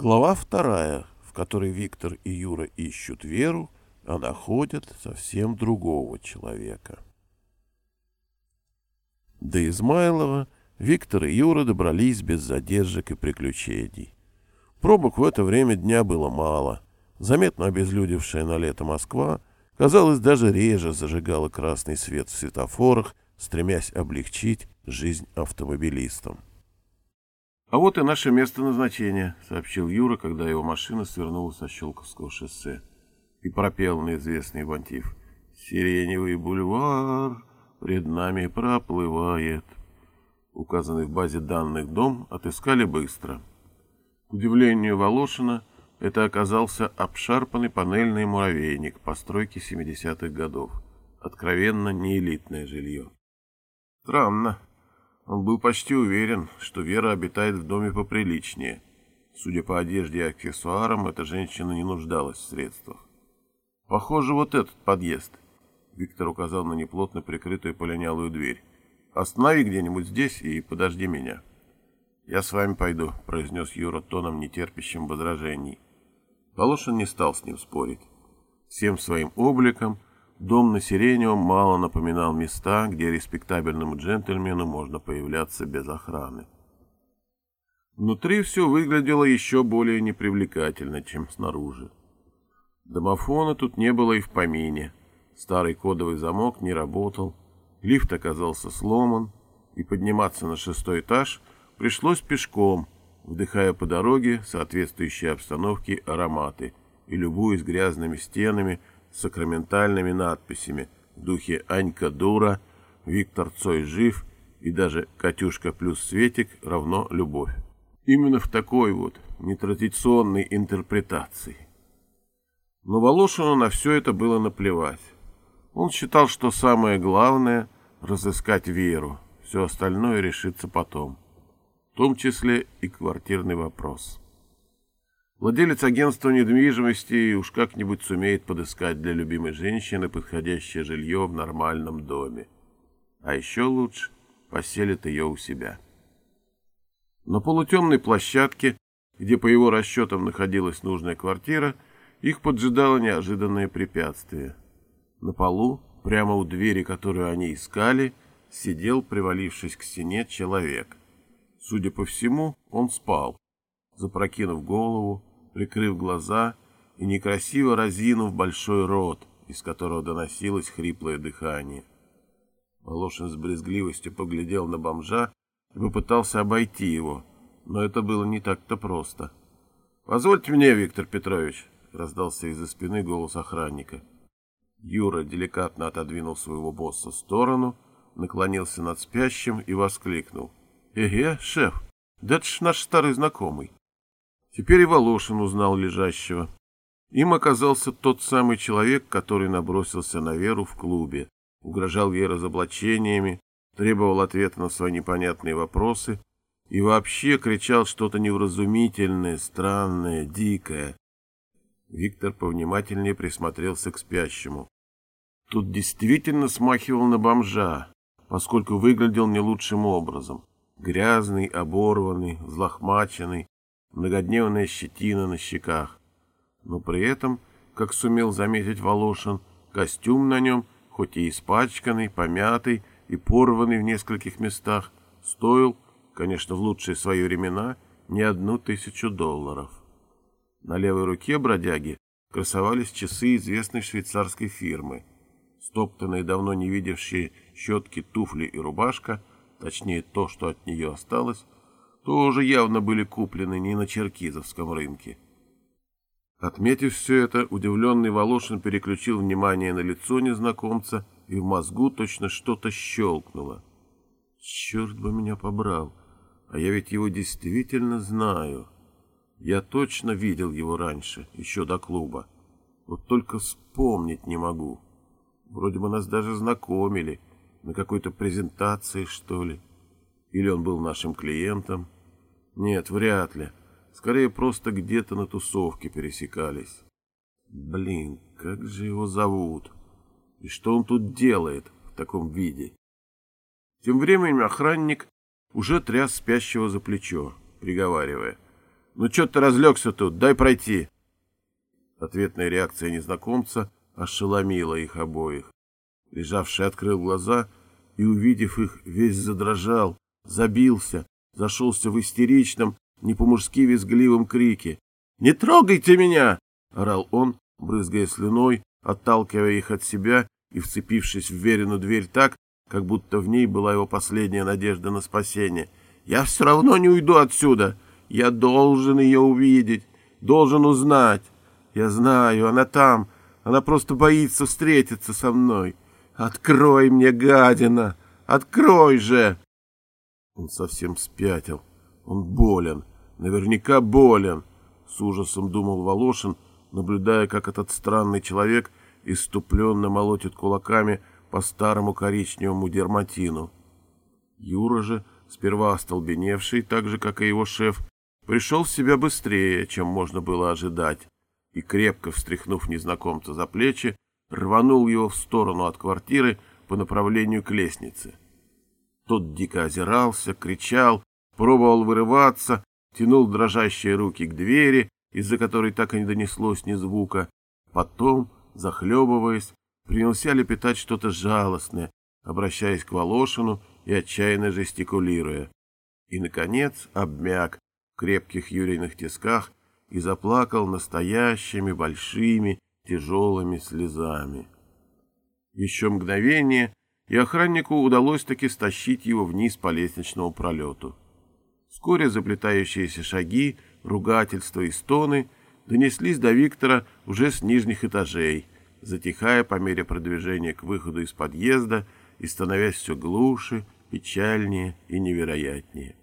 Глава вторая, в которой Виктор и Юра ищут Веру, а находят совсем другого человека. До Измайлова Виктор и Юра добрались без задержек и приключений. Пробок в это время дня было мало. Заметно обезлюдевшая на лето Москва, казалось, даже реже зажигала красный свет в светофорах, стремясь облегчить жизнь автомобилистам. «А вот и наше место назначения», — сообщил Юра, когда его машина свернула со Щелковского шоссе. И пропел на известный мотив. «Сиреневый бульвар пред нами проплывает». Указанный в базе данных дом отыскали быстро. К удивлению Волошина, это оказался обшарпанный панельный муравейник постройки 70-х годов. Откровенно неэлитное жилье. Странно, он был почти уверен, что Вера обитает в доме поприличнее. Судя по одежде и аксессуарам, эта женщина не нуждалась в средствах. Похоже, вот этот подъезд. Виктор указал на неплотно прикрытую полинялую дверь. Останови где-нибудь здесь и подожди меня. Я с вами пойду, произнес Юра тоном нетерпящим возражений. Волошин не стал с ним спорить. Всем своим обликом Дом на Сиреневом мало напоминал места, где респектабельному джентльмену можно появляться без охраны. Внутри все выглядело еще более непривлекательно, чем снаружи. Домофона тут не было и в помине. Старый кодовый замок не работал, лифт оказался сломан, и подниматься на шестой этаж пришлось пешком, вдыхая по дороге соответствующие обстановке ароматы и любуясь грязными стенами, сакраментальными надписями в духе «Анька дура», «Виктор Цой жив» и даже «Катюшка плюс Светик равно любовь». Именно в такой вот нетрадиционной интерпретации. Но Волошину на все это было наплевать. Он считал, что самое главное — разыскать веру, все остальное решится потом, в том числе и квартирный вопрос. Владелец агентства недвижимости уж как-нибудь сумеет подыскать для любимой женщины подходящее жилье в нормальном доме. А еще лучше поселит ее у себя. На полутемной площадке, где по его расчетам находилась нужная квартира, их поджидало неожиданное препятствие. На полу, прямо у двери, которую они искали, сидел, привалившись к стене, человек. Судя по всему, он спал, запрокинув голову, прикрыв глаза и некрасиво разинув большой рот, из которого доносилось хриплое дыхание. Волошин с брезгливостью поглядел на бомжа и попытался обойти его, но это было не так-то просто. — Позвольте мне, Виктор Петрович, — раздался из-за спины голос охранника. Юра деликатно отодвинул своего босса в сторону, наклонился над спящим и воскликнул. — Эге, шеф, да это ж наш старый знакомый. Теперь и Волошин узнал лежащего. Им оказался тот самый человек, который набросился на Веру в клубе, угрожал ей разоблачениями, требовал ответа на свои непонятные вопросы и вообще кричал что-то невразумительное, странное, дикое. Виктор повнимательнее присмотрелся к спящему. Тут действительно смахивал на бомжа, поскольку выглядел не лучшим образом. Грязный, оборванный, взлохмаченный, многодневная щетина на щеках. Но при этом, как сумел заметить Волошин, костюм на нем, хоть и испачканный, помятый и порванный в нескольких местах, стоил, конечно, в лучшие свои времена, не одну тысячу долларов. На левой руке бродяги красовались часы известной швейцарской фирмы. Стоптанные, давно не видевшие щетки, туфли и рубашка, точнее то, что от нее осталось, тоже явно были куплены не на черкизовском рынке. Отметив все это, удивленный Волошин переключил внимание на лицо незнакомца, и в мозгу точно что-то щелкнуло. Черт бы меня побрал, а я ведь его действительно знаю. Я точно видел его раньше, еще до клуба. Вот только вспомнить не могу. Вроде бы нас даже знакомили, на какой-то презентации, что ли. Или он был нашим клиентом? Нет, вряд ли. Скорее, просто где-то на тусовке пересекались. Блин, как же его зовут? И что он тут делает в таком виде? Тем временем охранник уже тряс спящего за плечо, приговаривая. Ну что ты разлегся тут? Дай пройти. Ответная реакция незнакомца ошеломила их обоих. Лежавший открыл глаза и, увидев их, весь задрожал, забился, зашелся в истеричном, не по-мужски визгливом крике. «Не трогайте меня!» — орал он, брызгая слюной, отталкивая их от себя и вцепившись в веренную дверь так, как будто в ней была его последняя надежда на спасение. «Я все равно не уйду отсюда! Я должен ее увидеть, должен узнать! Я знаю, она там, она просто боится встретиться со мной! Открой мне, гадина! Открой же!» Он совсем спятил. Он болен, наверняка болен, с ужасом думал Волошин, наблюдая, как этот странный человек иступленно молотит кулаками по старому коричневому дерматину. Юра же, сперва остолбеневший, так же, как и его шеф, пришел в себя быстрее, чем можно было ожидать, и, крепко встряхнув незнакомца за плечи, рванул его в сторону от квартиры по направлению к лестнице. Тот дико озирался, кричал, пробовал вырываться, тянул дрожащие руки к двери, из-за которой так и не донеслось ни звука. Потом, захлебываясь, принялся лепетать что-то жалостное, обращаясь к Волошину и отчаянно жестикулируя. И, наконец, обмяк в крепких юрийных тисках и заплакал настоящими большими тяжелыми слезами. Еще мгновение, и охраннику удалось таки стащить его вниз по лестничному пролету. Вскоре заплетающиеся шаги, ругательства и стоны донеслись до Виктора уже с нижних этажей, затихая по мере продвижения к выходу из подъезда и становясь все глуше, печальнее и невероятнее.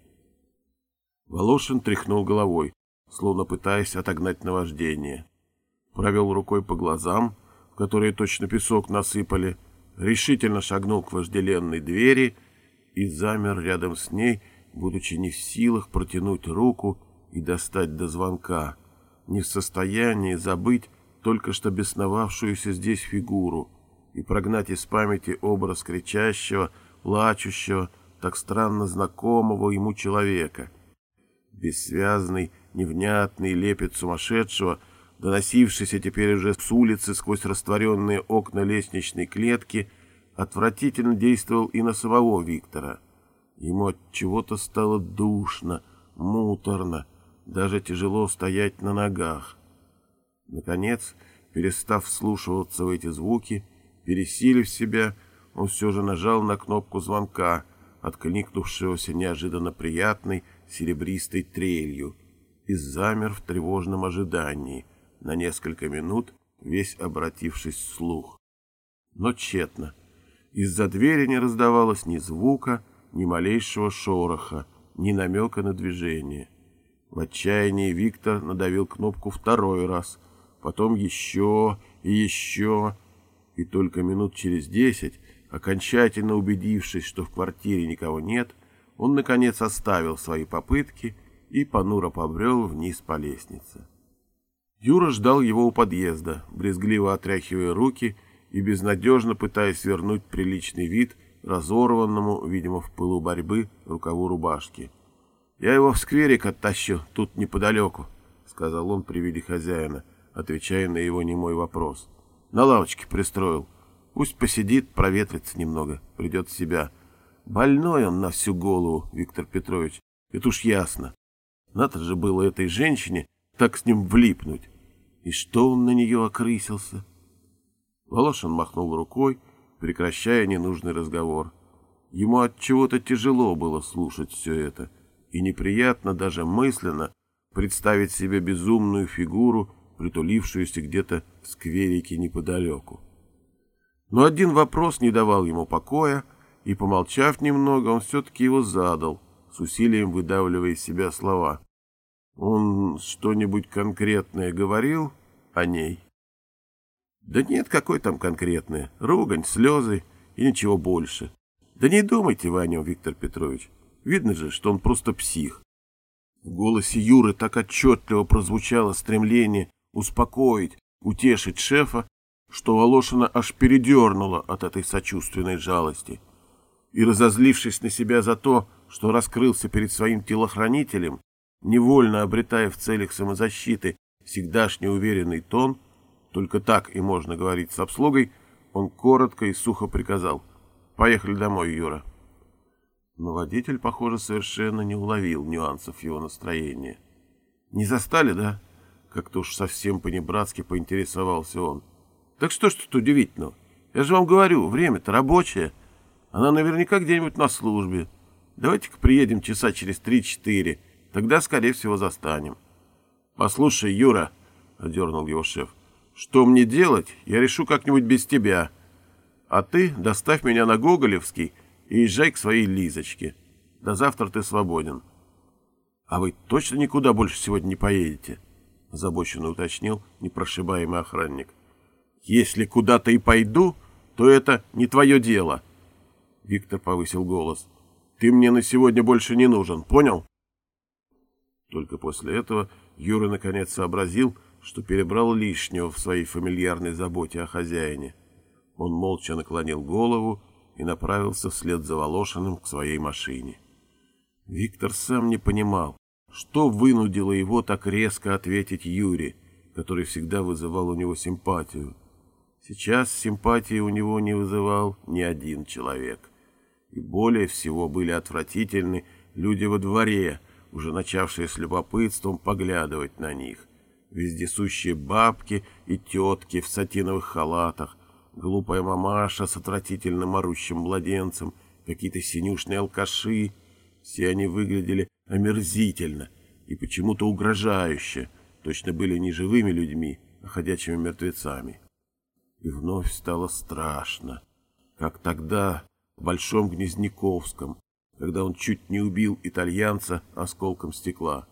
Волошин тряхнул головой, словно пытаясь отогнать наваждение. Провел рукой по глазам, в которые точно песок насыпали, решительно шагнул к вожделенной двери и замер рядом с ней, будучи не в силах протянуть руку и достать до звонка, не в состоянии забыть только что бесновавшуюся здесь фигуру и прогнать из памяти образ кричащего, плачущего, так странно знакомого ему человека. Бессвязный, невнятный лепет сумасшедшего — доносившийся теперь уже с улицы сквозь растворенные окна лестничной клетки, отвратительно действовал и на самого Виктора. Ему от чего-то стало душно, муторно, даже тяжело стоять на ногах. Наконец, перестав вслушиваться в эти звуки, пересилив себя, он все же нажал на кнопку звонка, откликнувшегося неожиданно приятной серебристой трелью, и замер в тревожном ожидании — на несколько минут, весь обратившись вслух. Но тщетно. Из-за двери не раздавалось ни звука, ни малейшего шороха, ни намека на движение. В отчаянии Виктор надавил кнопку второй раз, потом еще и еще, и только минут через десять, окончательно убедившись, что в квартире никого нет, он, наконец, оставил свои попытки и понуро побрел вниз по лестнице. Юра ждал его у подъезда, брезгливо отряхивая руки и безнадежно пытаясь вернуть приличный вид разорванному, видимо, в пылу борьбы, рукаву рубашки. «Я его в скверик оттащу, тут неподалеку», — сказал он при виде хозяина, отвечая на его немой вопрос. «На лавочке пристроил. Пусть посидит, проветрится немного, придет в себя. Больной он на всю голову, Виктор Петрович, это уж ясно. Надо же было этой женщине так с ним влипнуть. И что он на нее окрысился? Волошин махнул рукой, прекращая ненужный разговор. Ему от чего-то тяжело было слушать все это, и неприятно даже мысленно представить себе безумную фигуру, притулившуюся где-то в скверике неподалеку. Но один вопрос не давал ему покоя, и, помолчав немного, он все-таки его задал, с усилием выдавливая из себя слова. Он что-нибудь конкретное говорил о ней? Да нет, какой там конкретное. Ругань, слезы и ничего больше. Да не думайте вы о нем, Виктор Петрович. Видно же, что он просто псих. В голосе Юры так отчетливо прозвучало стремление успокоить, утешить шефа, что Волошина аж передернула от этой сочувственной жалости. И, разозлившись на себя за то, что раскрылся перед своим телохранителем, невольно обретая в целях самозащиты всегдашний уверенный тон, только так и можно говорить с обслугой, он коротко и сухо приказал «Поехали домой, Юра». Но водитель, похоже, совершенно не уловил нюансов его настроения. «Не застали, да?» Как-то уж совсем по-небратски поинтересовался он. «Так что ж тут удивительного? Я же вам говорю, время-то рабочее. Она наверняка где-нибудь на службе. Давайте-ка приедем часа через три-четыре. Тогда, скорее всего, застанем». «Послушай, Юра», — одернул его шеф, — «что мне делать, я решу как-нибудь без тебя. А ты доставь меня на Гоголевский и езжай к своей Лизочке. До завтра ты свободен». «А вы точно никуда больше сегодня не поедете?» — озабоченно уточнил непрошибаемый охранник. «Если куда-то и пойду, то это не твое дело». Виктор повысил голос. «Ты мне на сегодня больше не нужен, понял?» Только после этого Юра наконец сообразил, что перебрал лишнего в своей фамильярной заботе о хозяине. Он молча наклонил голову и направился вслед за Волошиным к своей машине. Виктор сам не понимал, что вынудило его так резко ответить Юре, который всегда вызывал у него симпатию. Сейчас симпатии у него не вызывал ни один человек. И более всего были отвратительны люди во дворе, уже начавшие с любопытством поглядывать на них. Вездесущие бабки и тетки в сатиновых халатах, глупая мамаша с отвратительным орущим младенцем, какие-то синюшные алкаши. Все они выглядели омерзительно и почему-то угрожающе, точно были не живыми людьми, а ходячими мертвецами. И вновь стало страшно, как тогда в Большом Гнезняковском, когда он чуть не убил итальянца осколком стекла.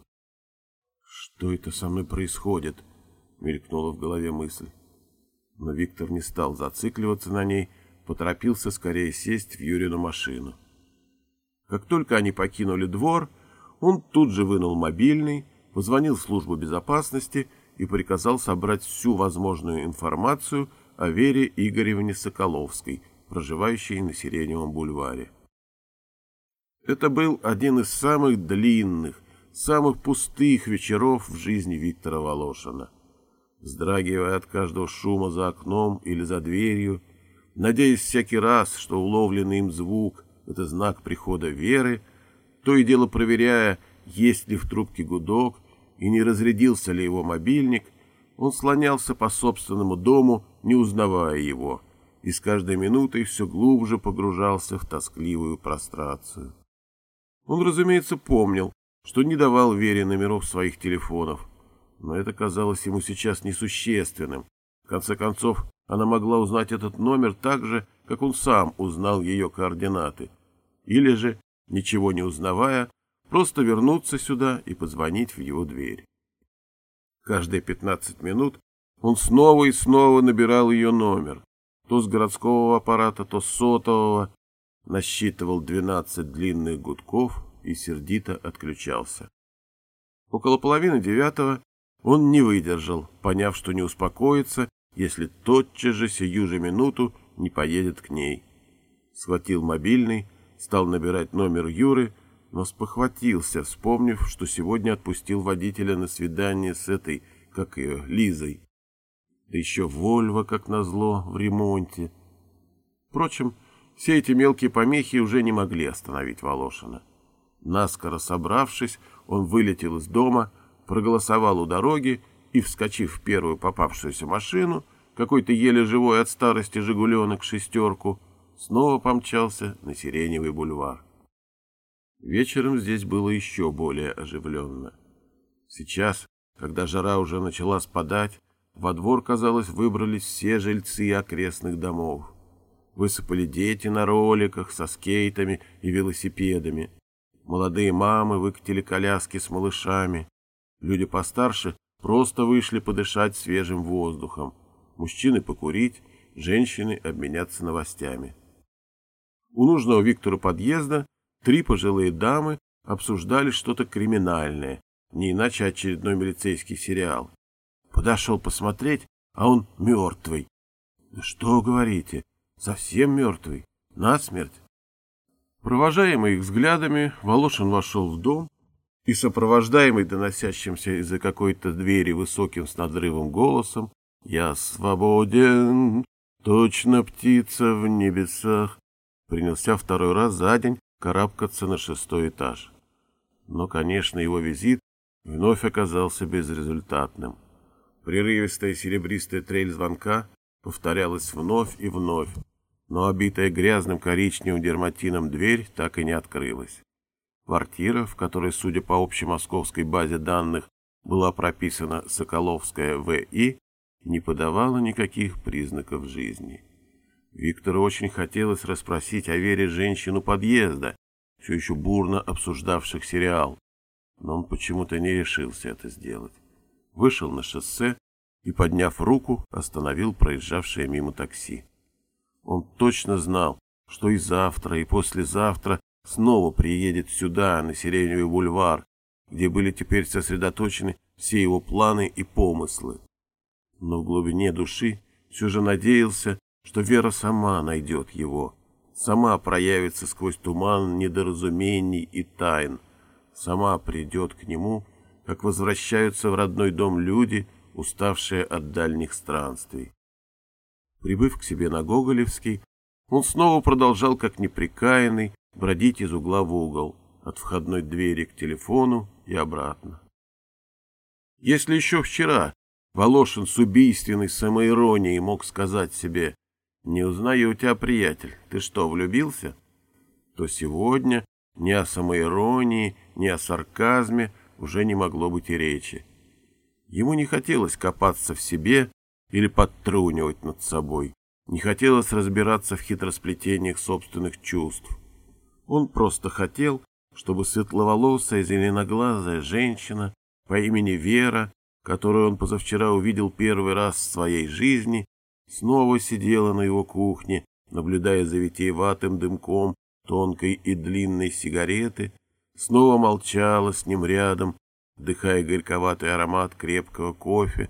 «Что это со мной происходит?» — мелькнула в голове мысль. Но Виктор не стал зацикливаться на ней, поторопился скорее сесть в Юрину машину. Как только они покинули двор, он тут же вынул мобильный, позвонил в службу безопасности и приказал собрать всю возможную информацию о Вере Игоревне Соколовской, проживающей на Сиреневом бульваре. Это был один из самых длинных, самых пустых вечеров в жизни Виктора Волошина. Вздрагивая от каждого шума за окном или за дверью, надеясь всякий раз, что уловленный им звук — это знак прихода Веры — то и дело проверяя, есть ли в трубке гудок и не разрядился ли его мобильник, он слонялся по собственному дому, не узнавая его, и с каждой минутой все глубже погружался в тоскливую прострацию. Он, разумеется, помнил, что не давал Вере номеров своих телефонов, но это казалось ему сейчас несущественным. В конце концов, она могла узнать этот номер так же, как он сам узнал ее координаты. Или же ничего не узнавая, просто вернуться сюда и позвонить в его дверь. Каждые пятнадцать минут он снова и снова набирал ее номер, то с городского аппарата, то с сотового, насчитывал двенадцать длинных гудков и сердито отключался. Около половины девятого он не выдержал, поняв, что не успокоится, если тотчас же сию же минуту не поедет к ней. Схватил мобильный, стал набирать номер Юры, но спохватился, вспомнив, что сегодня отпустил водителя на свидание с этой, как ее, Лизой. Да еще Вольво, как назло, в ремонте. Впрочем, все эти мелкие помехи уже не могли остановить Волошина. Наскоро собравшись, он вылетел из дома, проголосовал у дороги и, вскочив в первую попавшуюся машину, какой-то еле живой от старости «Жигуленок» шестерку, снова помчался на Сиреневый бульвар. Вечером здесь было еще более оживленно. Сейчас, когда жара уже начала спадать, во двор, казалось, выбрались все жильцы окрестных домов. Высыпали дети на роликах, со скейтами и велосипедами. Молодые мамы выкатили коляски с малышами. Люди постарше просто вышли подышать свежим воздухом. Мужчины покурить, женщины обменяться новостями. У нужного Виктору подъезда три пожилые дамы обсуждали что-то криминальное, не иначе очередной милицейский сериал. Подошел посмотреть, а он мертвый. Что говорите, совсем мертвый, насмерть. Провожаемый их взглядами, Волошин вошел в дом и сопровождаемый доносящимся из-за какой-то двери высоким с надрывом голосом «Я свободен, точно птица в небесах», принялся второй раз за день карабкаться на шестой этаж. Но, конечно, его визит вновь оказался безрезультатным. Прерывистая серебристая трель звонка повторялась вновь и вновь, но обитая грязным коричневым дерматином дверь так и не открылась. Квартира, в которой, судя по общемосковской базе данных, была прописана Соколовская В.И., не подавала никаких признаков жизни. Виктору очень хотелось расспросить о Вере женщину подъезда, все еще бурно обсуждавших сериал, но он почему-то не решился это сделать. Вышел на шоссе и, подняв руку, остановил проезжавшее мимо такси. Он точно знал, что и завтра, и послезавтра снова приедет сюда, на Сиреневый бульвар, где были теперь сосредоточены все его планы и помыслы. Но в глубине души все же надеялся, что Вера сама найдет его, сама проявится сквозь туман недоразумений и тайн, сама придет к нему, как возвращаются в родной дом люди, уставшие от дальних странствий. Прибыв к себе на Гоголевский, он снова продолжал, как неприкаянный, бродить из угла в угол, от входной двери к телефону и обратно. Если еще вчера Волошин с убийственной самоиронией мог сказать себе «Не узнаю тебя, приятель, ты что, влюбился?», то сегодня ни о самоиронии, ни о сарказме уже не могло быть и речи. Ему не хотелось копаться в себе или подтрунивать над собой, не хотелось разбираться в хитросплетениях собственных чувств. Он просто хотел, чтобы светловолосая зеленоглазая женщина по имени Вера, которую он позавчера увидел первый раз в своей жизни, снова сидела на его кухне, наблюдая за витиеватым дымком тонкой и длинной сигареты, снова молчала с ним рядом, вдыхая горьковатый аромат крепкого кофе,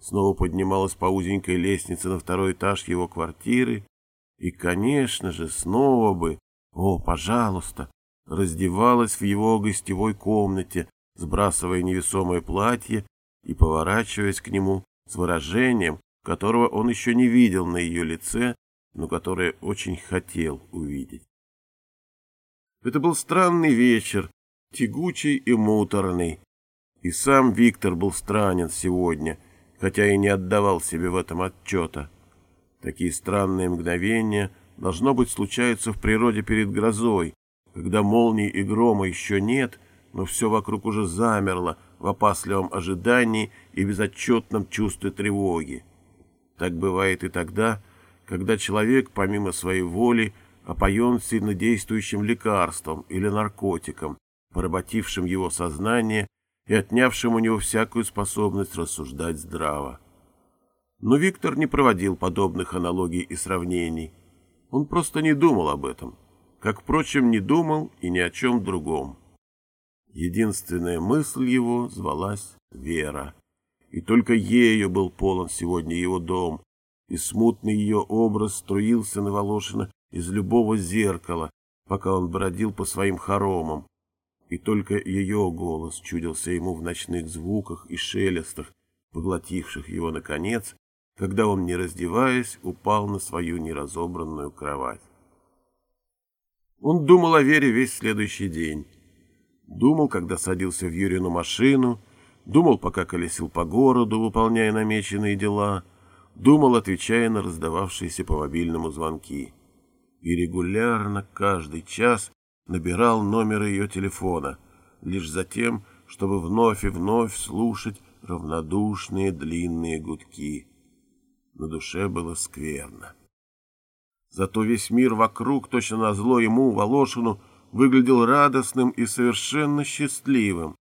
снова поднималась по узенькой лестнице на второй этаж его квартиры и, конечно же, снова бы о, пожалуйста! Раздевалась в его гостевой комнате, сбрасывая невесомое платье и поворачиваясь к нему с выражением, которого он еще не видел на ее лице, но которое очень хотел увидеть. Это был странный вечер, тягучий и муторный. И сам Виктор был странен сегодня, хотя и не отдавал себе в этом отчета. Такие странные мгновения должно быть, случается в природе перед грозой, когда молний и грома еще нет, но все вокруг уже замерло в опасливом ожидании и безотчетном чувстве тревоги. Так бывает и тогда, когда человек, помимо своей воли, опоен сильнодействующим лекарством или наркотиком, поработившим его сознание и отнявшим у него всякую способность рассуждать здраво. Но Виктор не проводил подобных аналогий и сравнений. Он просто не думал об этом, как, впрочем, не думал и ни о чем другом. Единственная мысль его звалась Вера, и только ею был полон сегодня его дом, и смутный ее образ струился на Волошина из любого зеркала, пока он бродил по своим хоромам, и только ее голос чудился ему в ночных звуках и шелестах, поглотивших его, наконец, когда он, не раздеваясь, упал на свою неразобранную кровать. Он думал о Вере весь следующий день. Думал, когда садился в Юрину машину, думал, пока колесил по городу, выполняя намеченные дела, думал, отвечая на раздававшиеся по мобильному звонки. И регулярно, каждый час, набирал номер ее телефона, лишь за тем, чтобы вновь и вновь слушать равнодушные длинные гудки. На душе было скверно. Зато весь мир вокруг, точно назло ему, Волошину, выглядел радостным и совершенно счастливым.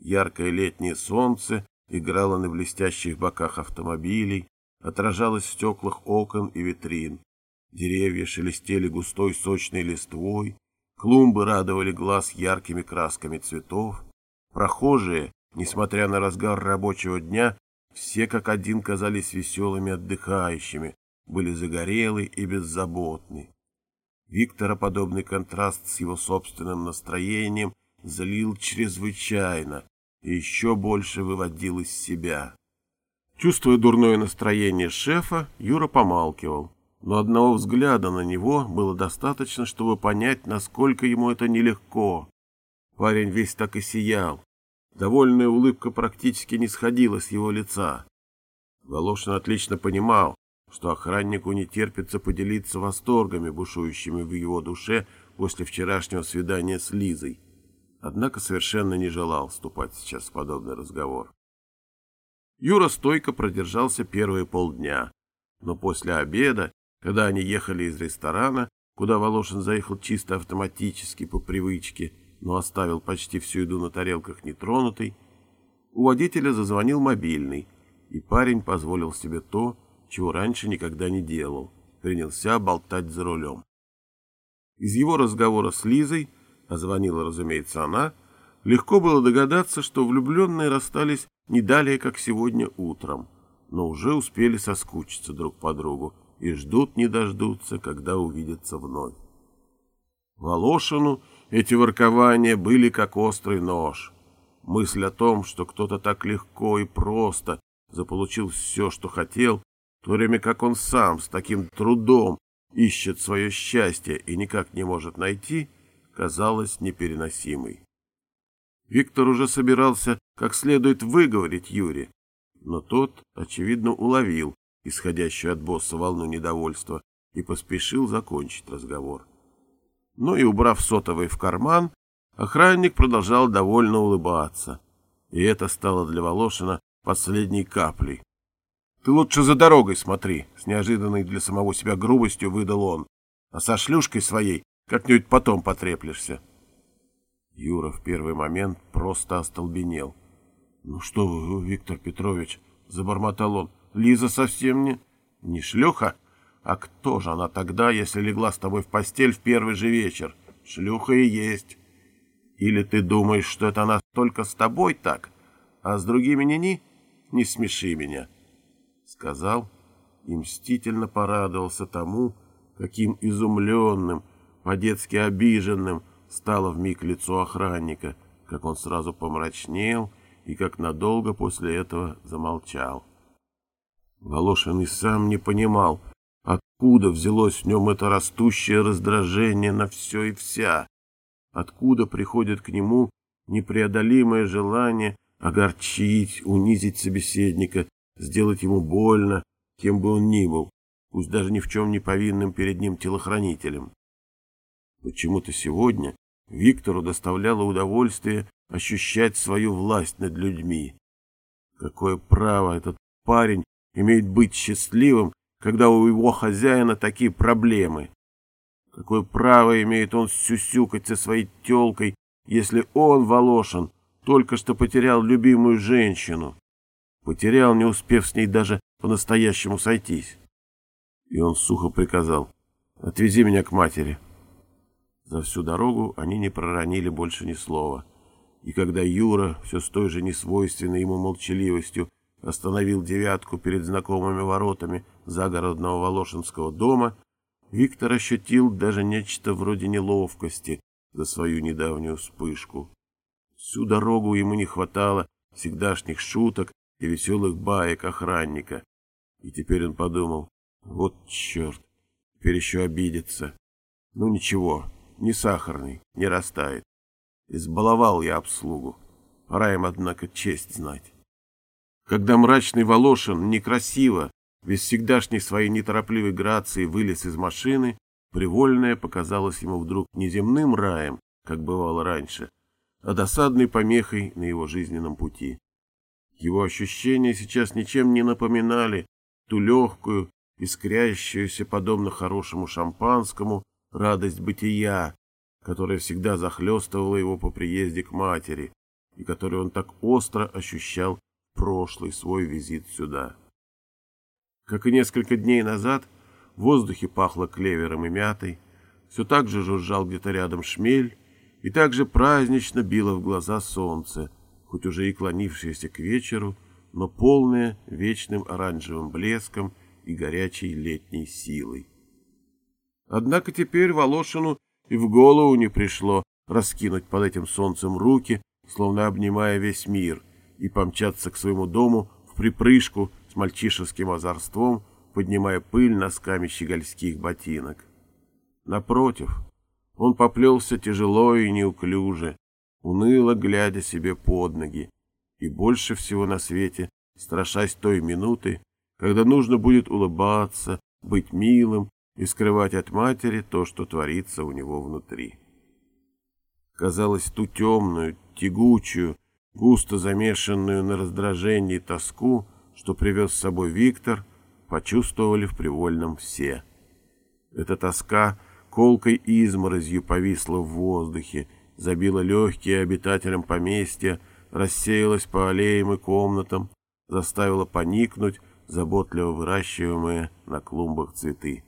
Яркое летнее солнце играло на блестящих боках автомобилей, отражалось в стеклах окон и витрин. Деревья шелестели густой сочной листвой, клумбы радовали глаз яркими красками цветов. Прохожие, несмотря на разгар рабочего дня, все как один казались веселыми отдыхающими, были загорелы и беззаботны. Виктора подобный контраст с его собственным настроением злил чрезвычайно и еще больше выводил из себя. Чувствуя дурное настроение шефа, Юра помалкивал, но одного взгляда на него было достаточно, чтобы понять, насколько ему это нелегко. Парень весь так и сиял. Довольная улыбка практически не сходила с его лица. Волошин отлично понимал, что охраннику не терпится поделиться восторгами, бушующими в его душе после вчерашнего свидания с Лизой. Однако совершенно не желал вступать сейчас в подобный разговор. Юра стойко продержался первые полдня, но после обеда, когда они ехали из ресторана, куда Волошин заехал чисто автоматически по привычке, но оставил почти всю еду на тарелках нетронутой, у водителя зазвонил мобильный, и парень позволил себе то, чего раньше никогда не делал, принялся болтать за рулем. Из его разговора с Лизой, а звонила, разумеется, она, легко было догадаться, что влюбленные расстались не далее, как сегодня утром, но уже успели соскучиться друг по другу и ждут не дождутся, когда увидятся вновь. Волошину эти воркования были как острый нож. Мысль о том, что кто-то так легко и просто заполучил все, что хотел, в то время как он сам с таким трудом ищет свое счастье и никак не может найти, казалась непереносимой. Виктор уже собирался как следует выговорить Юре, но тот, очевидно, уловил исходящую от босса волну недовольства и поспешил закончить разговор. Ну и, убрав сотовый в карман, охранник продолжал довольно улыбаться. И это стало для Волошина последней каплей. «Ты лучше за дорогой смотри», — с неожиданной для самого себя грубостью выдал он. «А со шлюшкой своей как-нибудь потом потреплешься». Юра в первый момент просто остолбенел. «Ну что вы, Виктор Петрович», — забормотал он, — «Лиза совсем не... не шлюха? А кто же она тогда, если легла с тобой в постель в первый же вечер? Шлюха и есть. Или ты думаешь, что это она только с тобой так, а с другими ни-ни? Не смеши меня», — сказал и мстительно порадовался тому, каким изумленным, по-детски обиженным стало вмиг лицо охранника, как он сразу помрачнел и как надолго после этого замолчал. Волошин и сам не понимал, Откуда взялось в нем это растущее раздражение на все и вся? Откуда приходит к нему непреодолимое желание огорчить, унизить собеседника, сделать ему больно, кем бы он ни был, пусть даже ни в чем не повинным перед ним телохранителем? Почему-то сегодня Виктору доставляло удовольствие ощущать свою власть над людьми. Какое право этот парень имеет быть счастливым, когда у его хозяина такие проблемы? Какое право имеет он сюсюкать со своей телкой, если он, Волошин, только что потерял любимую женщину? Потерял, не успев с ней даже по-настоящему сойтись. И он сухо приказал, отвези меня к матери. За всю дорогу они не проронили больше ни слова. И когда Юра, все с той же несвойственной ему молчаливостью, остановил девятку перед знакомыми воротами загородного Волошинского дома, Виктор ощутил даже нечто вроде неловкости за свою недавнюю вспышку. Всю дорогу ему не хватало всегдашних шуток и веселых баек охранника. И теперь он подумал, вот черт, теперь еще обидится. Ну ничего, не сахарный, не растает. Избаловал я обслугу. Пора им, однако, честь знать. Когда мрачный Волошин некрасиво, без всегдашней своей неторопливой грации вылез из машины, Привольная показалась ему вдруг не земным раем, как бывало раньше, а досадной помехой на его жизненном пути. Его ощущения сейчас ничем не напоминали ту легкую, искрящуюся, подобно хорошему шампанскому, радость бытия, которая всегда захлестывала его по приезде к матери и которую он так остро ощущал прошлый свой визит сюда. Как и несколько дней назад, в воздухе пахло клевером и мятой, все так же жужжал где-то рядом шмель, и также празднично било в глаза солнце, хоть уже и клонившееся к вечеру, но полное вечным оранжевым блеском и горячей летней силой. Однако теперь Волошину и в голову не пришло раскинуть под этим солнцем руки, словно обнимая весь мир, и помчаться к своему дому в припрыжку с мальчишеским озорством, поднимая пыль носками щегольских ботинок. Напротив, он поплелся тяжело и неуклюже, уныло глядя себе под ноги, и больше всего на свете страшась той минуты, когда нужно будет улыбаться, быть милым и скрывать от матери то, что творится у него внутри. Казалось, ту темную, тягучую, густо замешанную на раздражении тоску, что привез с собой Виктор, почувствовали в Привольном все. Эта тоска колкой изморозью повисла в воздухе, забила легкие обитателям поместья, рассеялась по аллеям и комнатам, заставила поникнуть заботливо выращиваемые на клумбах цветы.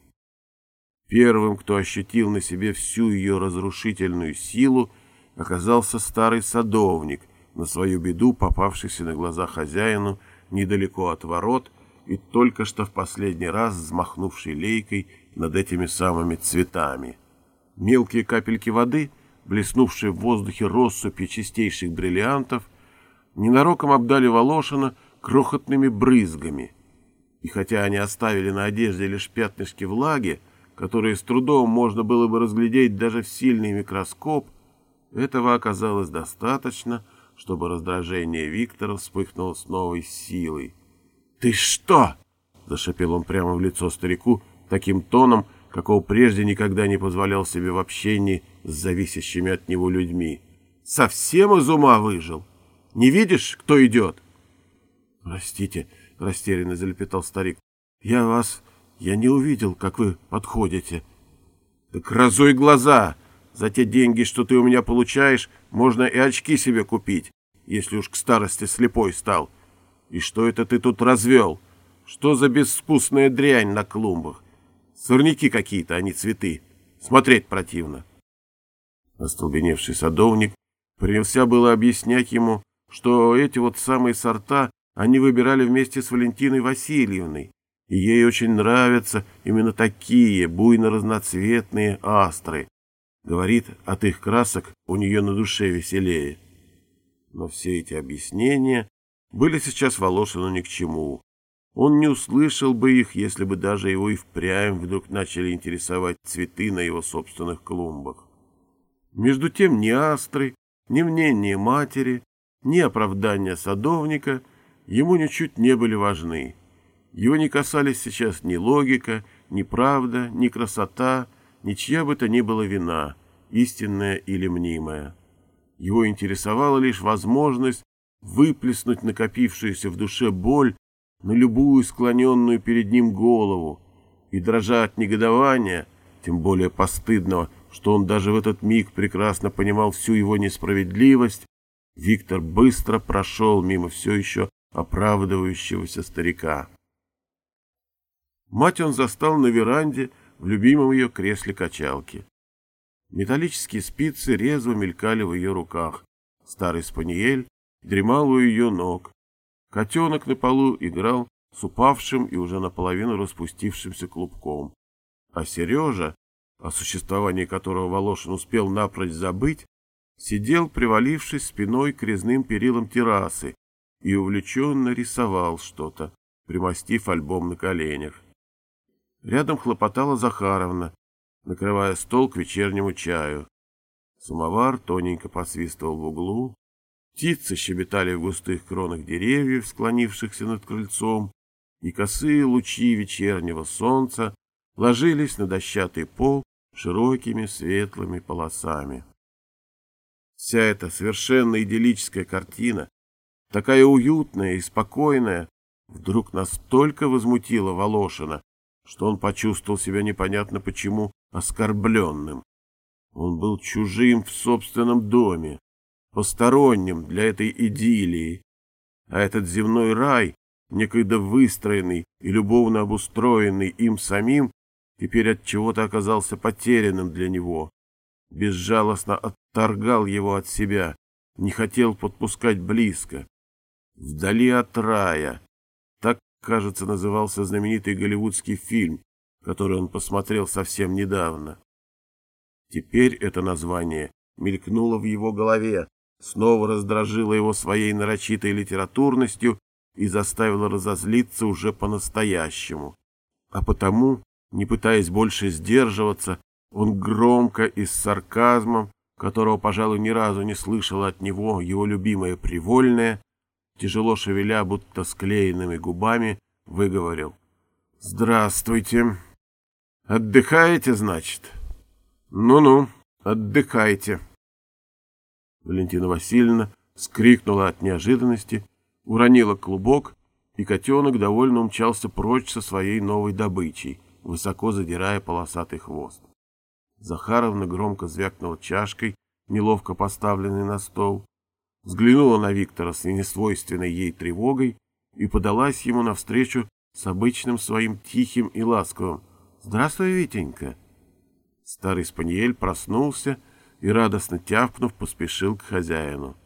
Первым, кто ощутил на себе всю ее разрушительную силу, оказался старый садовник, на свою беду попавшийся на глаза хозяину недалеко от ворот и только что в последний раз взмахнувший лейкой над этими самыми цветами. Мелкие капельки воды, блеснувшие в воздухе россыпью чистейших бриллиантов, ненароком обдали Волошина крохотными брызгами. И хотя они оставили на одежде лишь пятнышки влаги, которые с трудом можно было бы разглядеть даже в сильный микроскоп, этого оказалось достаточно, чтобы раздражение Виктора вспыхнуло с новой силой. «Ты что?» — зашипел он прямо в лицо старику таким тоном, какого прежде никогда не позволял себе в общении с зависящими от него людьми. «Совсем из ума выжил? Не видишь, кто идет?» «Простите», — растерянно залепетал старик, — «я вас я не увидел, как вы подходите. Так разуй глаза. За те деньги, что ты у меня получаешь, можно и очки себе купить, если уж к старости слепой стал. И что это ты тут развел? Что за безвкусная дрянь на клумбах? Сорняки какие-то, а не цветы. Смотреть противно. Остолбеневший садовник принялся было объяснять ему, что эти вот самые сорта они выбирали вместе с Валентиной Васильевной, и ей очень нравятся именно такие буйно-разноцветные астры. Говорит, от их красок у нее на душе веселее. Но все эти объяснения были сейчас Волошину ни к чему. Он не услышал бы их, если бы даже его и впрямь вдруг начали интересовать цветы на его собственных клумбах. Между тем ни астры, ни мнение матери, ни оправдания садовника ему ничуть не были важны. Его не касались сейчас ни логика, ни правда, ни красота, ни чья бы то ни было вина, истинная или мнимая. Его интересовала лишь возможность выплеснуть накопившуюся в душе боль на любую склоненную перед ним голову и, дрожа от негодования, тем более постыдного, что он даже в этот миг прекрасно понимал всю его несправедливость, Виктор быстро прошел мимо все еще оправдывающегося старика. Мать он застал на веранде в любимом ее кресле качалки. Металлические спицы резво мелькали в ее руках. Старый спаниель дремал у ее ног. Котенок на полу играл с упавшим и уже наполовину распустившимся клубком. А Сережа, о существовании которого Волошин успел напрочь забыть, сидел, привалившись спиной к резным перилам террасы и увлеченно рисовал что-то, примостив альбом на коленях. Рядом хлопотала Захаровна, накрывая стол к вечернему чаю. Самовар тоненько посвистывал в углу. Птицы щебетали в густых кронах деревьев, склонившихся над крыльцом, и косые лучи вечернего солнца ложились на дощатый пол широкими светлыми полосами. Вся эта совершенно идиллическая картина, такая уютная и спокойная, вдруг настолько возмутила Волошина, что он почувствовал себя непонятно почему оскорбленным. Он был чужим в собственном доме, посторонним для этой идиллии. А этот земной рай, некогда выстроенный и любовно обустроенный им самим, теперь от чего-то оказался потерянным для него. Безжалостно отторгал его от себя, не хотел подпускать близко. Вдали от рая, кажется, назывался знаменитый голливудский фильм, который он посмотрел совсем недавно. Теперь это название мелькнула в его голове, снова раздражила его своей нарочитой литературностью и заставила разозлиться уже по-настоящему. А потому, не пытаясь больше сдерживаться, он громко и с сарказмом, которого, пожалуй, ни разу не слышала от него его любимое привольное, тяжело шевеля, будто склеенными губами, выговорил. «Здравствуйте. Отдыхаете, значит?» «Ну-ну, отдыхайте». Валентина Васильевна скрикнула от неожиданности, уронила клубок, и котенок довольно умчался прочь со своей новой добычей, высоко задирая полосатый хвост. Захаровна громко звякнула чашкой, неловко поставленной на стол, взглянула на Виктора с несвойственной ей тревогой и подалась ему навстречу с обычным своим тихим и ласковым «Здравствуй, Витенька!». Старый спаниель проснулся и, радостно тявкнув, поспешил к хозяину.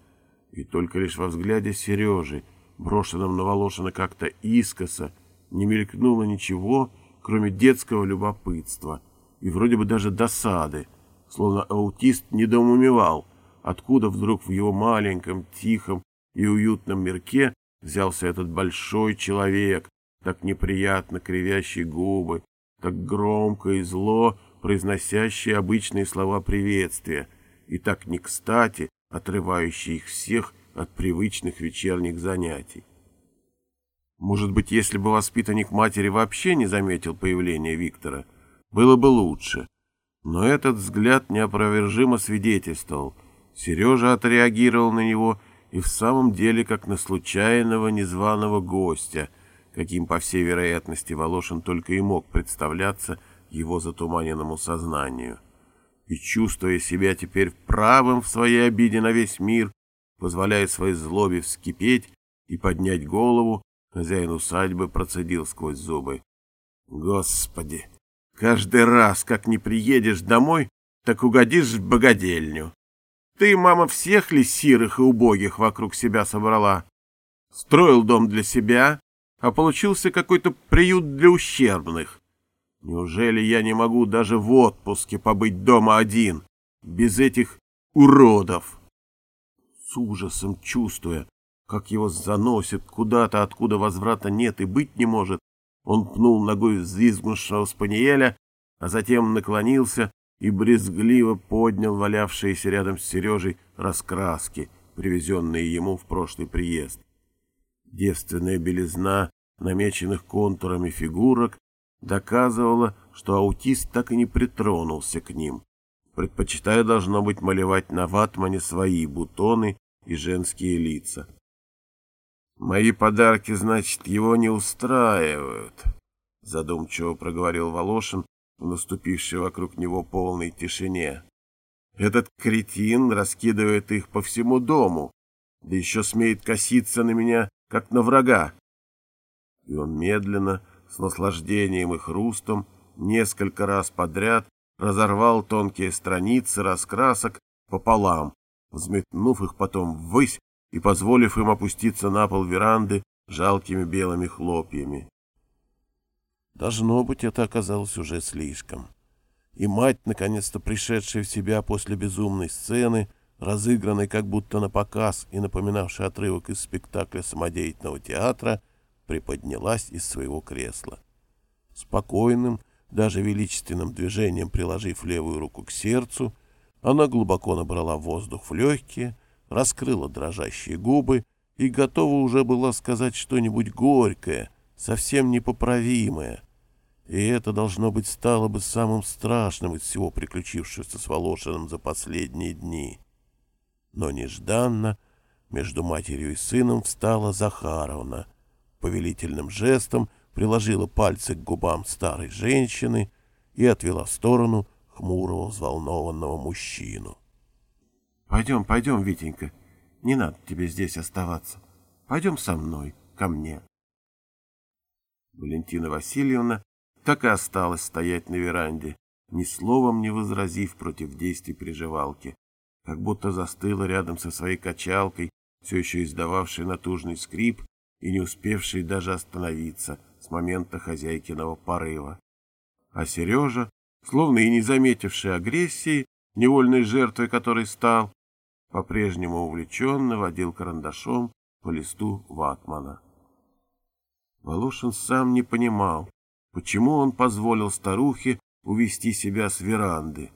И только лишь во взгляде Сережи, брошенном на Волошина как-то искоса, не мелькнуло ничего, кроме детского любопытства и вроде бы даже досады, словно аутист недоумевал, откуда вдруг в его маленьком, тихом и уютном мирке взялся этот большой человек, так неприятно кривящий губы, так громко и зло произносящий обычные слова приветствия и так не кстати отрывающий их всех от привычных вечерних занятий. Может быть, если бы воспитанник матери вообще не заметил появления Виктора, было бы лучше. Но этот взгляд неопровержимо свидетельствовал. Сережа отреагировал на него и в самом деле как на случайного незваного гостя, каким, по всей вероятности, Волошин только и мог представляться его затуманенному сознанию. И, чувствуя себя теперь правым в своей обиде на весь мир, позволяет своей злобе вскипеть и поднять голову, хозяин усадьбы процедил сквозь зубы. «Господи! Каждый раз, как не приедешь домой, так угодишь в богадельню. Ты, мама, всех ли сирых и убогих вокруг себя собрала? Строил дом для себя, а получился какой-то приют для ущербных. Неужели я не могу даже в отпуске побыть дома один, без этих уродов? С ужасом чувствуя, как его заносит куда-то, откуда возврата нет и быть не может, он пнул ногой взвизгнувшего спаниеля, а затем наклонился и брезгливо поднял валявшиеся рядом с Сережей раскраски, привезенные ему в прошлый приезд. Девственная белизна намеченных контурами фигурок доказывала, что аутист так и не притронулся к ним, предпочитая, должно быть, малевать на ватмане свои бутоны и женские лица. «Мои подарки, значит, его не устраивают», — задумчиво проговорил Волошин в наступившей вокруг него полной тишине. «Этот кретин раскидывает их по всему дому, да еще смеет коситься на меня, как на врага». И он медленно, с наслаждением и хрустом, несколько раз подряд разорвал тонкие страницы раскрасок пополам, взметнув их потом ввысь и позволив им опуститься на пол веранды жалкими белыми хлопьями. Должно быть, это оказалось уже слишком. И мать, наконец-то пришедшая в себя после безумной сцены, разыгранной как будто на показ и напоминавшей отрывок из спектакля самодеятельного театра, приподнялась из своего кресла. Спокойным, даже величественным движением приложив левую руку к сердцу, она глубоко набрала воздух в легкие, раскрыла дрожащие губы и готова уже была сказать что-нибудь горькое, совсем непоправимое. И это, должно быть, стало бы самым страшным из всего приключившегося с Волошиным за последние дни. Но нежданно между матерью и сыном встала Захаровна — повелительным жестом приложила пальцы к губам старой женщины и отвела в сторону хмурого взволнованного мужчину. — Пойдем, пойдем, Витенька, не надо тебе здесь оставаться. Пойдем со мной, ко мне. Валентина Васильевна так и осталась стоять на веранде, ни словом не возразив против действий приживалки, как будто застыла рядом со своей качалкой, все еще издававшей натужный скрип и не успевший даже остановиться с момента хозяйкиного порыва. А Сережа, словно и не заметивший агрессии, невольной жертвой которой стал, по-прежнему увлеченно водил карандашом по листу ватмана. Волошин сам не понимал, почему он позволил старухе увести себя с веранды.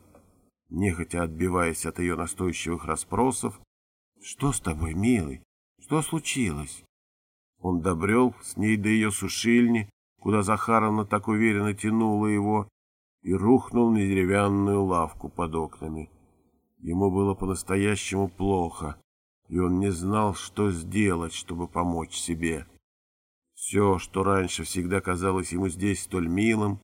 Нехотя отбиваясь от ее настойчивых расспросов, «Что с тобой, милый? Что случилось?» Он добрел с ней до ее сушильни, куда Захаровна так уверенно тянула его, и рухнул на деревянную лавку под окнами. Ему было по-настоящему плохо, и он не знал, что сделать, чтобы помочь себе. Все, что раньше всегда казалось ему здесь столь милым,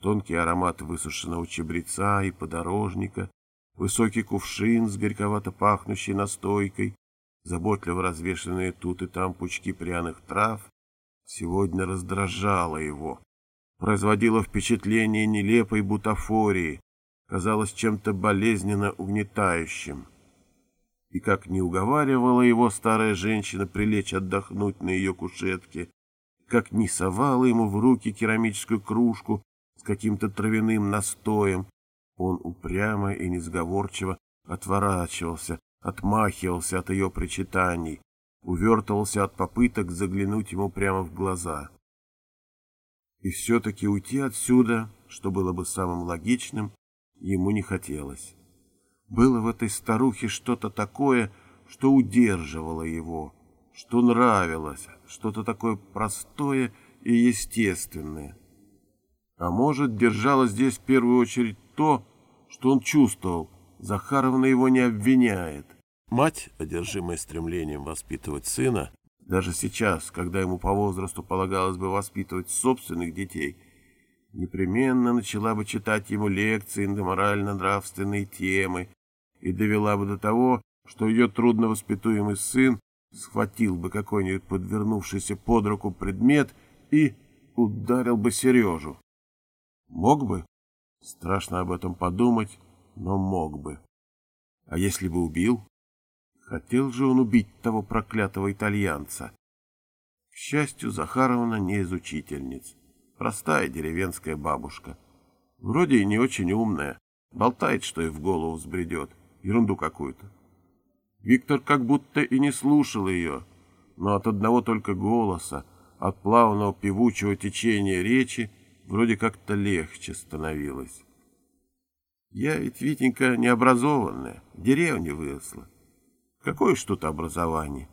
тонкий аромат высушенного чабреца и подорожника, высокий кувшин с горьковато пахнущей настойкой, заботливо развешанные тут и там пучки пряных трав, сегодня раздражало его, производило впечатление нелепой бутафории, казалось чем-то болезненно угнетающим. И как не уговаривала его старая женщина прилечь отдохнуть на ее кушетке, как не совала ему в руки керамическую кружку с каким-то травяным настоем, он упрямо и несговорчиво отворачивался, отмахивался от ее причитаний, увертывался от попыток заглянуть ему прямо в глаза. И все-таки уйти отсюда, что было бы самым логичным, ему не хотелось. Было в этой старухе что-то такое, что удерживало его, что нравилось, что-то такое простое и естественное. А может, держало здесь в первую очередь то, что он чувствовал, Захаровна его не обвиняет. Мать, одержимая стремлением воспитывать сына, даже сейчас, когда ему по возрасту полагалось бы воспитывать собственных детей, непременно начала бы читать ему лекции на морально-нравственные темы и довела бы до того, что ее трудновоспитуемый сын схватил бы какой-нибудь подвернувшийся под руку предмет и ударил бы Сережу. Мог бы? Страшно об этом подумать, но мог бы. А если бы убил? Хотел же он убить того проклятого итальянца. К счастью, Захаровна не из учительниц. Простая деревенская бабушка. Вроде и не очень умная. Болтает, что и в голову взбредет. Ерунду какую-то. Виктор как будто и не слушал ее, но от одного только голоса, от плавного певучего течения речи, вроде как-то легче становилось. Я ведь, Витенька, необразованная, в деревне выросла. Какое тут образование?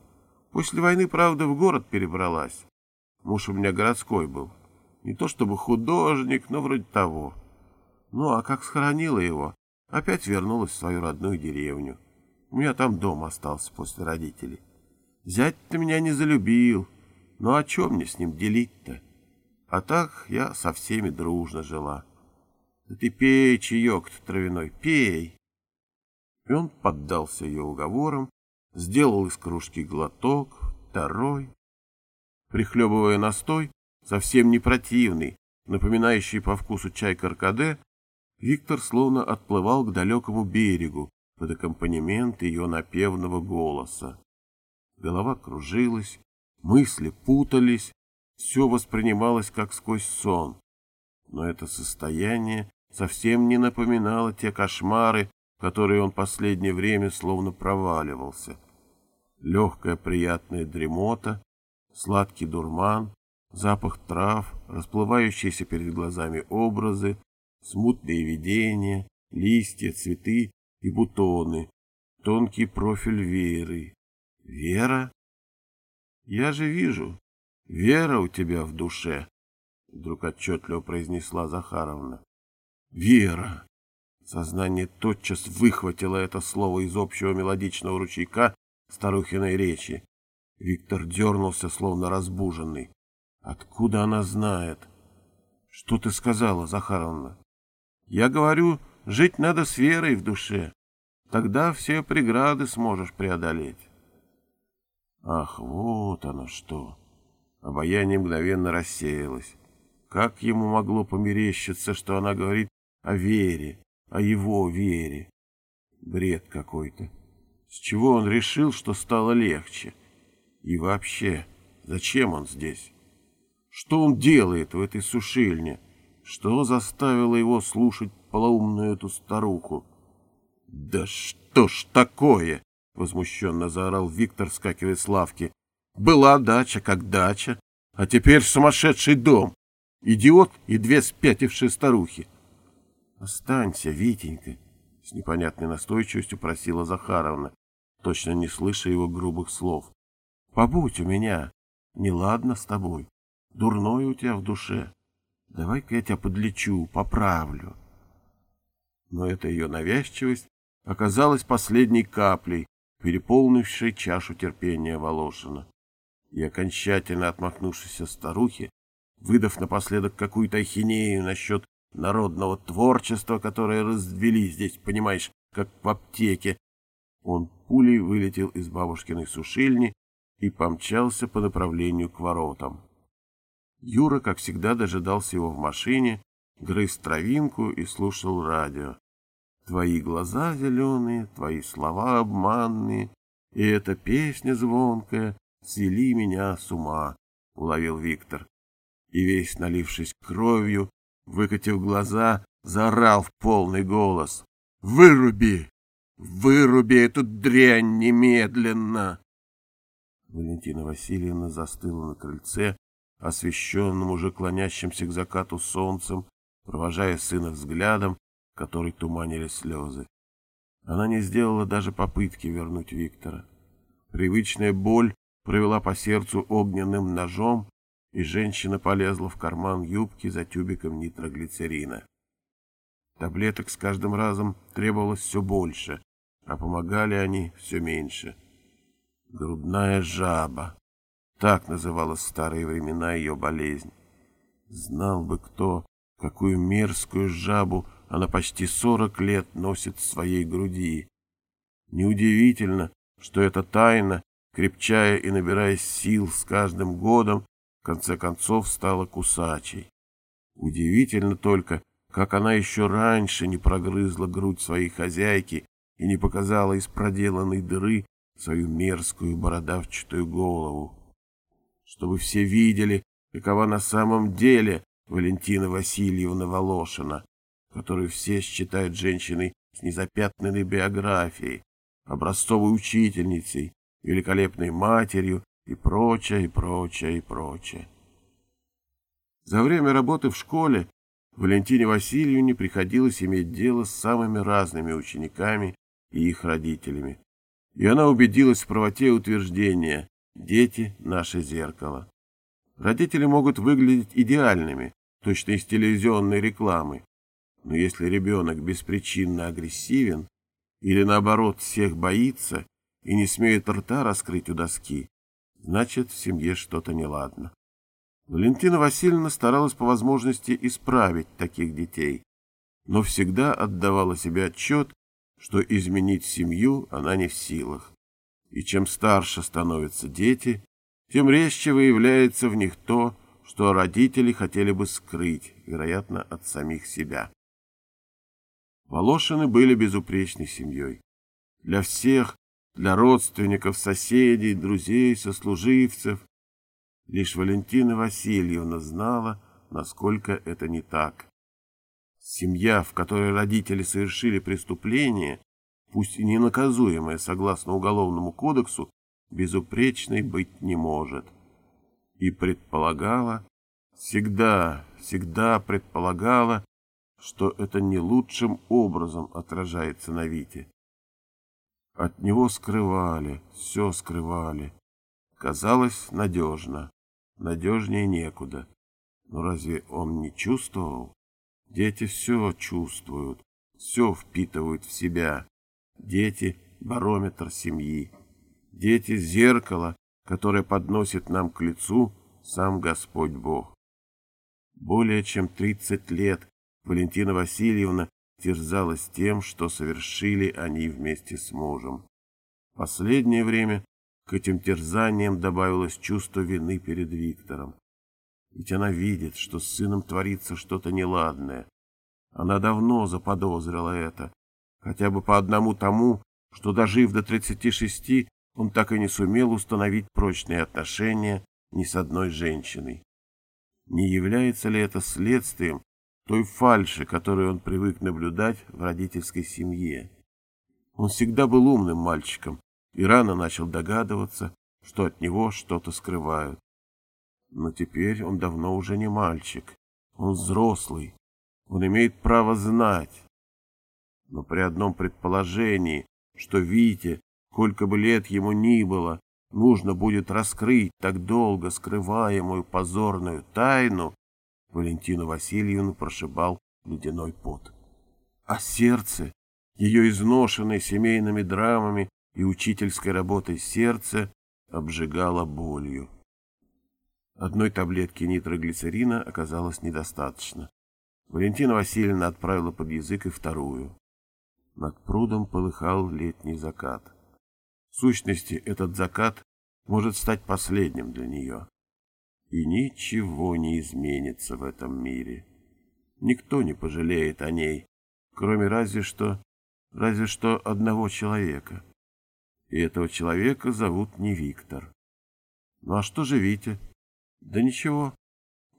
После войны, правда, в город перебралась. Муж у меня городской был. Не то чтобы художник, но вроде того. Ну, а как схоронила его, опять вернулась в свою родную деревню. У меня там дом остался после родителей. Зять-то меня не залюбил. Ну, о чем мне с ним делить-то? А так я со всеми дружно жила. Да ты пей чаек-то травяной, пей. И он поддался ее уговорам, сделал из кружки глоток, второй. Прихлебывая настой, совсем не противный, напоминающий по вкусу чай каркаде, Виктор словно отплывал к далекому берегу под аккомпанемент ее напевного голоса. Голова кружилась, мысли путались, все воспринималось как сквозь сон. Но это состояние совсем не напоминало те кошмары, которые он последнее время словно проваливался легкая приятная дремота, сладкий дурман, запах трав, расплывающиеся перед глазами образы, смутные видения, листья, цветы и бутоны, тонкий профиль Веры. Вера? Я же вижу, Вера у тебя в душе, вдруг отчетливо произнесла Захаровна. Вера! Сознание тотчас выхватило это слово из общего мелодичного ручейка старухиной речи. Виктор дернулся, словно разбуженный. Откуда она знает? Что ты сказала, Захаровна? Я говорю, жить надо с верой в душе. Тогда все преграды сможешь преодолеть. Ах, вот оно что! Обаяние мгновенно рассеялось. Как ему могло померещиться, что она говорит о вере, о его вере? Бред какой-то. С чего он решил, что стало легче? И вообще, зачем он здесь? Что он делает в этой сушильне? Что заставило его слушать полоумную эту старуху? «Да что ж такое!» — возмущенно заорал Виктор, скакивая с лавки. «Была дача как дача, а теперь сумасшедший дом. Идиот и две спятившие старухи». «Останься, Витенька!» — с непонятной настойчивостью просила Захаровна, точно не слыша его грубых слов. «Побудь у меня, неладно с тобой, дурной у тебя в душе. Давай-ка я тебя подлечу, поправлю». Но эта ее навязчивость оказалась последней каплей, переполнившей чашу терпения Волошина. И окончательно отмахнувшись от старухи, выдав напоследок какую-то ахинею насчет народного творчества, которое развели здесь, понимаешь, как в аптеке, он пулей вылетел из бабушкиной сушильни и помчался по направлению к воротам. Юра, как всегда, дожидался его в машине, грыз травинку и слушал радио. Твои глаза зеленые, твои слова обманные, и эта песня звонкая свели меня с ума, — уловил Виктор. И весь налившись кровью, выкатив глаза, заорал в полный голос. «Выруби! Выруби эту дрянь немедленно!» Валентина Васильевна застыла на крыльце, освещенном уже клонящимся к закату солнцем, провожая сына взглядом, который туманили слезы. Она не сделала даже попытки вернуть Виктора. Привычная боль провела по сердцу огненным ножом, и женщина полезла в карман юбки за тюбиком нитроглицерина. Таблеток с каждым разом требовалось все больше, а помогали они все меньше. Грудная жаба. Так называлась в старые времена ее болезнь. Знал бы кто, какую мерзкую жабу она почти сорок лет носит в своей груди. Неудивительно, что эта тайна, крепчая и набирая сил с каждым годом, в конце концов стала кусачей. Удивительно только, как она еще раньше не прогрызла грудь своей хозяйки и не показала из проделанной дыры свою мерзкую бородавчатую голову. Чтобы все видели, какова на самом деле Валентина Васильевна Волошина, которую все считают женщиной с незапятнанной биографией, образцовой учительницей, великолепной матерью и прочее, и прочее, и прочее. За время работы в школе Валентине Васильевне приходилось иметь дело с самыми разными учениками и их родителями. И она убедилась в правоте утверждения «дети – наше зеркало». Родители могут выглядеть идеальными, точно из телевизионной рекламы, но если ребенок беспричинно агрессивен или, наоборот, всех боится и не смеет рта раскрыть у доски, значит, в семье что-то неладно. Валентина Васильевна старалась по возможности исправить таких детей, но всегда отдавала себе отчет, что изменить семью она не в силах. И чем старше становятся дети, тем резче выявляется в них то, что родители хотели бы скрыть, вероятно, от самих себя. Волошины были безупречной семьей. Для всех, для родственников, соседей, друзей, сослуживцев. Лишь Валентина Васильевна знала, насколько это не так. Семья, в которой родители совершили преступление, пусть и ненаказуемое согласно Уголовному кодексу, безупречной быть не может. И предполагала, всегда, всегда предполагала, что это не лучшим образом отражается на Вите. От него скрывали, все скрывали. Казалось, надежно. Надежнее некуда. Но разве он не чувствовал? Дети все чувствуют, все впитывают в себя. Дети — барометр семьи. Дети — зеркало, которое подносит нам к лицу сам Господь Бог. Более чем тридцать лет Валентина Васильевна терзалась тем, что совершили они вместе с мужем. Последнее время к этим терзаниям добавилось чувство вины перед Виктором. Ведь она видит, что с сыном творится что-то неладное. Она давно заподозрила это, хотя бы по одному тому, что, дожив до 36, он так и не сумел установить прочные отношения ни с одной женщиной. Не является ли это следствием той фальши, которую он привык наблюдать в родительской семье. Он всегда был умным мальчиком и рано начал догадываться, что от него что-то скрывают. Но теперь он давно уже не мальчик, он взрослый, он имеет право знать. Но при одном предположении, что Вите, сколько бы лет ему ни было, нужно будет раскрыть так долго скрываемую позорную тайну, Валентину Васильевну прошибал ледяной пот. А сердце, ее изношенное семейными драмами и учительской работой сердце, обжигало болью. Одной таблетки нитроглицерина оказалось недостаточно. Валентина Васильевна отправила под язык и вторую. Над прудом полыхал летний закат. В сущности, этот закат может стать последним для нее. И ничего не изменится в этом мире. Никто не пожалеет о ней, кроме разве что, разве что одного человека. И этого человека зовут не Виктор. Ну а что же Витя? Да ничего.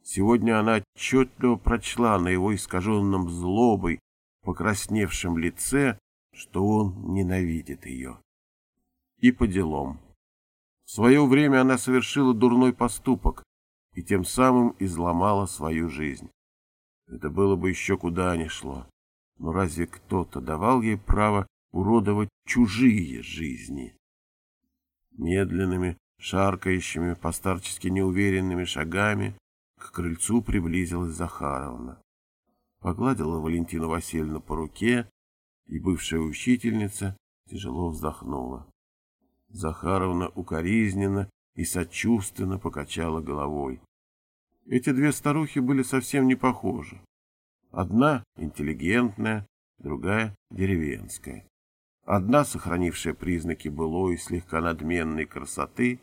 Сегодня она отчетливо прочла на его искаженном злобой, покрасневшем лице, что он ненавидит ее. И по делам. В свое время она совершила дурной поступок и тем самым изломала свою жизнь. Это было бы еще куда ни шло. Но разве кто-то давал ей право уродовать чужие жизни? Медленными, шаркающими, постарчески неуверенными шагами к крыльцу приблизилась Захаровна. Погладила Валентину Васильевну по руке, и бывшая учительница тяжело вздохнула. Захаровна укоризненно и сочувственно покачала головой. Эти две старухи были совсем не похожи. Одна интеллигентная, другая деревенская. Одна, сохранившая признаки былой слегка надменной красоты,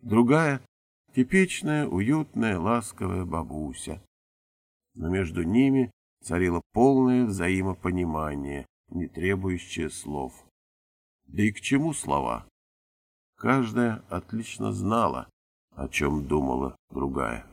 другая — типичная, уютная, ласковая бабуся. Но между ними царило полное взаимопонимание, не требующее слов. Да и к чему слова? Каждая отлично знала, о чем думала другая.